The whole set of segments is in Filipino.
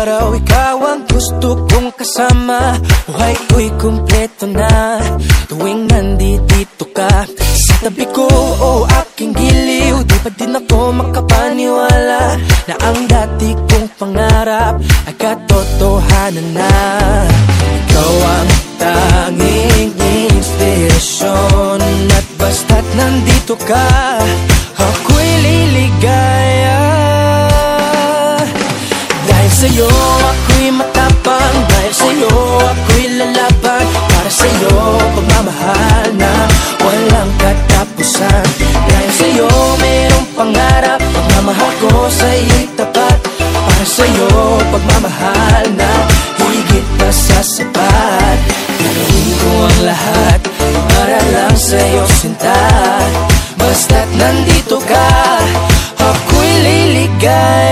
araw ikaw ang gusto kong kasama. Buhay ko'y kumpleto na. Tuwing nandito ka Sa tabi ko o oh, aking giliw Di pa din ako makapaniwala Na ang dati kong pangarap Ay katotohanan na. Ikaw ang sa'yo ako'y matapang. Dahil sa'yo ako'y lalaban. Para sa'yo pagmamahal na walang katapusan. Dahil sa'yo mayroong pangarap. Pagmamahal ko sa'yo'y tapat. Para sa'yo pagmamahal na higit pa sa sapat. Gagawin ko ang lahat. Para lang sa'yo sinta. Basta't nandito ka, ako'y liligaya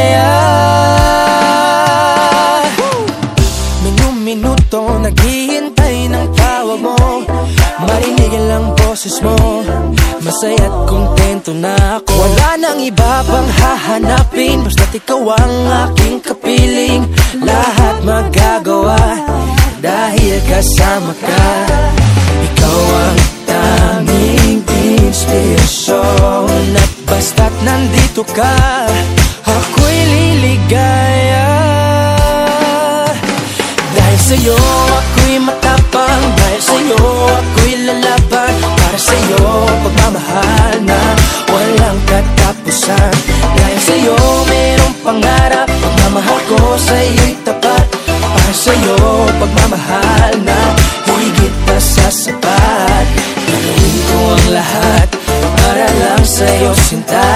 Masaya't kontento na ako. Wala nang iba pang hahanapin Basta't ikaw ang aking kapiling. Lahat magagawa Dahil kasama ka. Ikaw ang tanging inspirasyon At basta't nandito ka Ako'y liligaya. Dahil sa'yo ako'y matapang. Dahil sa'yo ako'y lalaban pagmamahal na walang katapusan. Dahil sa'yo mayroong pangarap. Pagmamahal ko sa'yo'y tapat. Para sa'yo pagmamahal na higit pa sa sapat. Gagawin ko ang lahat para lang sa'yo sinta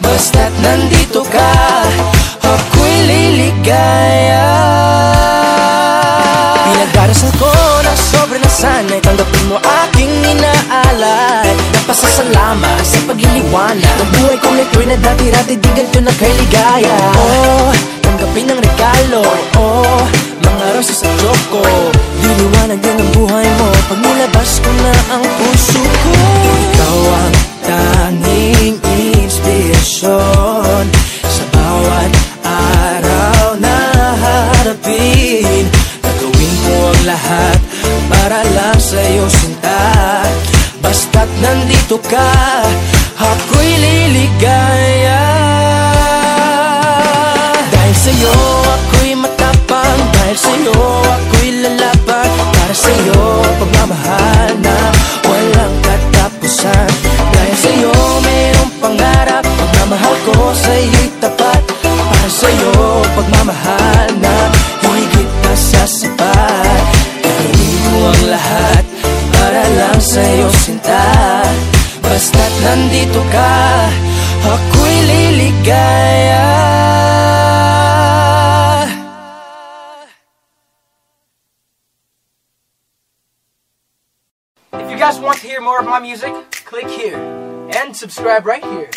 Basta't nandito ka Ako'y liligaya. Pinagdarasal ko na sobrang nasanay Tanggapin mo aking inaalay Napasasalamat sa pag-iliwanag Ng buhay kong ito'y na dati-dati Di ganito na kay ligaya Oh, tanggapin ang regalo. Oh, mga rosas at choco Liliwanag din ang buhay mo. Pag nilabas ko na ang puso ko. Ikaw ang tanging inspirasyon Sa bawat araw na harapin. Gagawin ko ang lahat para lang sa'yo sinta Basta't nandito ka, ako'y liligaya. Dahil sa'yo ako'y matapang. Dahil sa'yo ako'y lalaban. Para sa'yo pagmamahal na walang katapusan. Dahil sa'yo mayroong pangarap. Pagmamahal ko sa'yo'y tapat. Para sa'yo pagmamahal Basta't ka, ako'y liligaya If you guys want to hear more of my music, click here and subscribe right here.